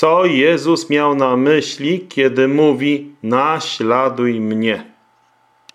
Co Jezus miał na myśli, kiedy mówi naśladuj mnie?